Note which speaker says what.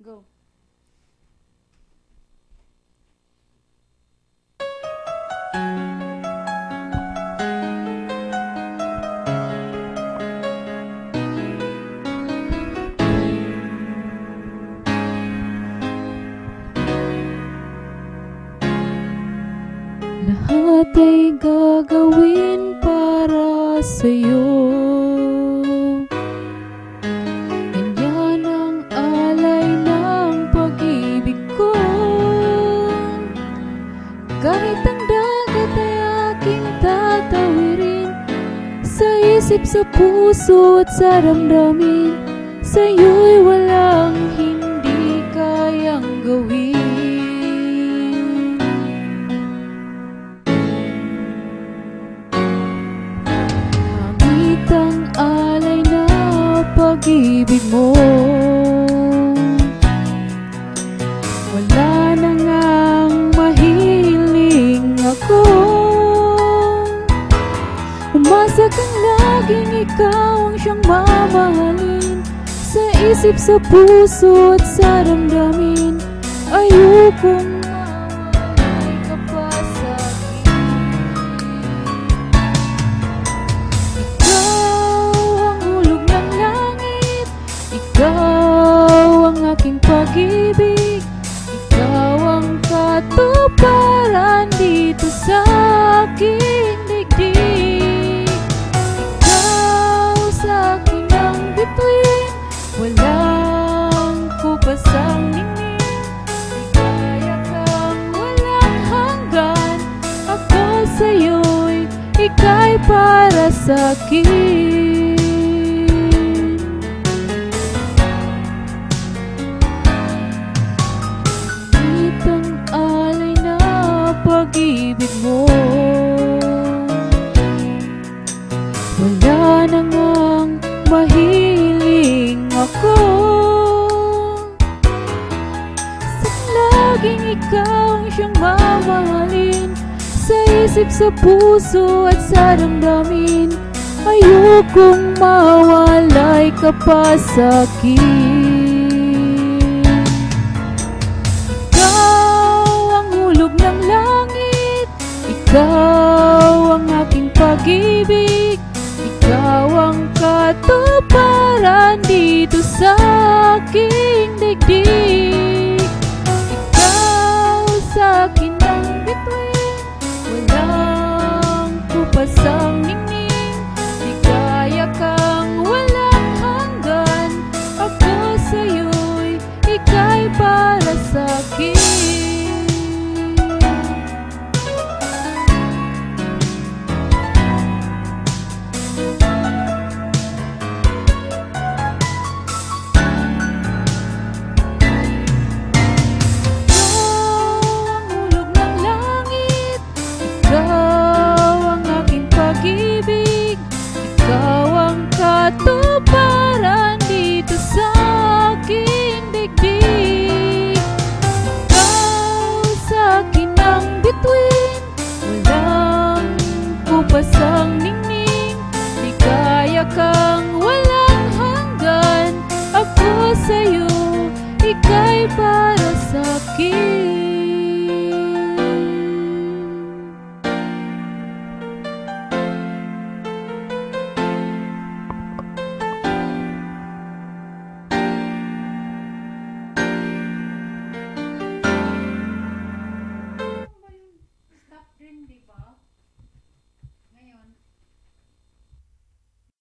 Speaker 1: Go. Lahat ay gagawin para sa'yo isip, sa puso at sa damdamin Sa'yo'y walang hindi kayang gawin. Langit ang alay na pag-ibig mo. Wala na ngang ako. Umasa kang laging ikaw ang siyang mamahalin. Sa isip, sa puso at sa damdamin. Ayokong pag-ibig. Ikaw ang katuparan dito sa aking ang bituin Walang kupasang ningning Ligaya kang walang hanggan. Ako sa'yo'y ika'y para sa'kin. Pag-ibig mo mahiling ako. Sa laging ikaw ang siyang mamahalin Sa isip, sa puso at sa damdamin Ayokong mawalay ka pa sa'kin Ikaw ang hulog ng langit Ikaw ang aking pag-ibig Ikaw ang katuparan dito sa aking digdig. Ikaw sa akin ang bituin. Walang kupasang